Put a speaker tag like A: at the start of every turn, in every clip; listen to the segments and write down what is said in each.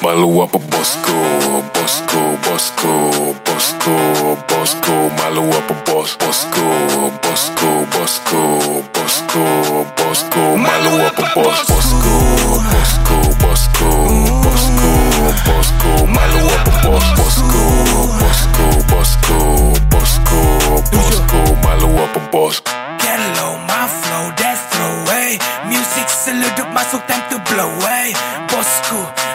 A: Malo up a Bosco, Bosco, Bosco, Bosco, Bosco, Malo bos, a boss, Bosco, Bosco, Bosco, Bosco, Bosco, bos,
B: up a boss,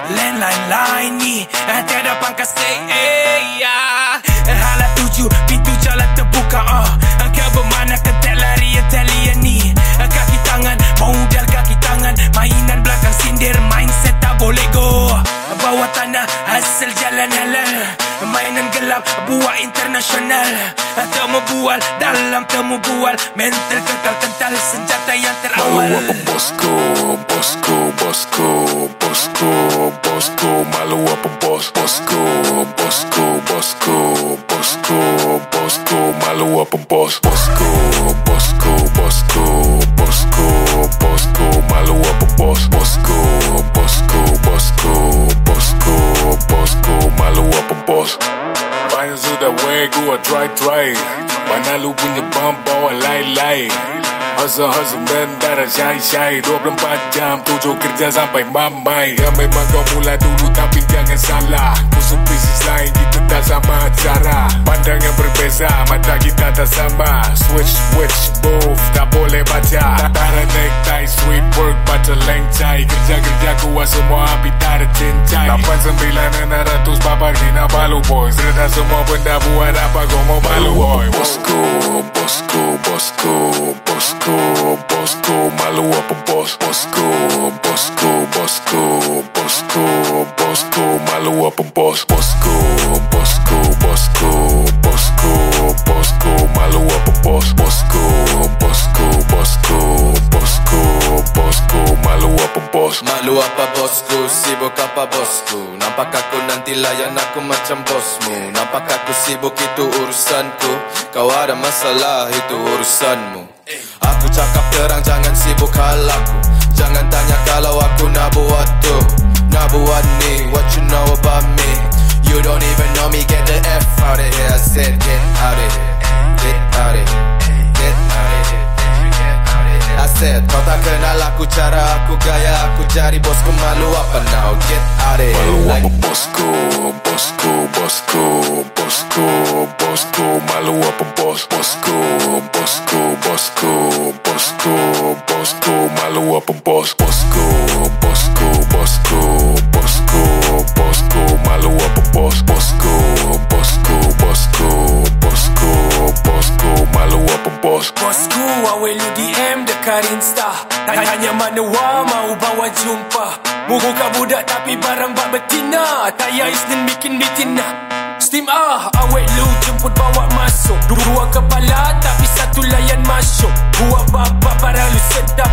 B: Line ni Tiada pangkas say eh ya. Hala tuju, pintu jalan terbuka uh. Kau bermana ketek lari Italian ni. Kaki tangan, modal kaki tangan. Mainan belakang sindir, mindset tak boleh go. Bawah tanah, hasil jalan halal. Mainan gelap, buat internasional. Temu bual, dalam temu bual Mental kekal kental, senjata yang
A: malu
B: terawal
A: apa bosku bosku bosku bosku bosku malu apa bos bosku bosku bosku bosku bosku malu apa bos bosku bosku bosku bosku bosku malu apa bos bosku bosku bosku bosku bosku malu apa bos Banyak sudah way gua try try Mana lu punya bump bawa lain-lain Hustle hustle dan darah syai syai 24 jam tujuh kerja sampai mamai. Ya memang kau mula dulu tapi jangan salah. Musuh bisnis lain kita tak sama cara. Pandangan berbeza mata kita tak sama. Switch switch move tak boleh baca. Tara necktie sweet work baca lengcai Kerja-kerja kuat semua api tak ada cincai 89 600 babar kina balu boys Reda semua benda buat apa kau mau malu boy Bosku, bosku, bosku, bosku, bosku Malu apa bos, bosku, bosku, bosku, bosku, bosku Malu apa bos, bosku, bosku, bosku, bosku, bosku Bosku,
C: sibuk apa bosku? Nampak aku nanti layan aku macam bosmu. Nampak aku sibuk itu urusanku. Kau ada masalah itu urusanmu. Aku cakap terang jangan sibuk hal aku Jangan tanya kalau aku nak buat tu. Nak buat ni, what you know about me? You don't even know me, get the F out of here I said get out of here Said kau tak kenal aku cara aku gaya aku cari bosku malu apa now get out here
A: Malu
C: like
A: apa bosku, bosku, bosku, bosku, bosku Malu apa bos, bosku, bosku, bosku, bosku, bosku Malu apa bos, bosku, bosku, bosku, bosku, bosku
B: DM dekat Insta. Tanya mana wah mau bawa jumpa. Muka budak tapi barang bak betina. Taya Isnin bikin betina. Steam ah, awet lu jemput bawa masuk. Dua kepala tapi satu layan masuk. Buat bapak barang lu sedap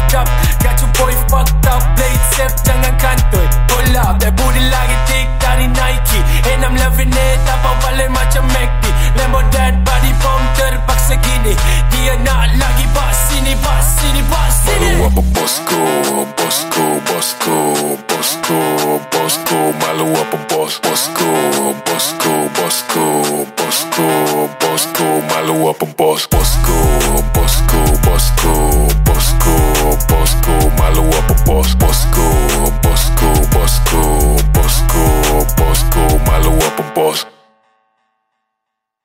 B: Bosco, malo up
A: a boss. Bosco, Bosco, Bosco, Bosco, Bosco, malo up a boss. Bosco,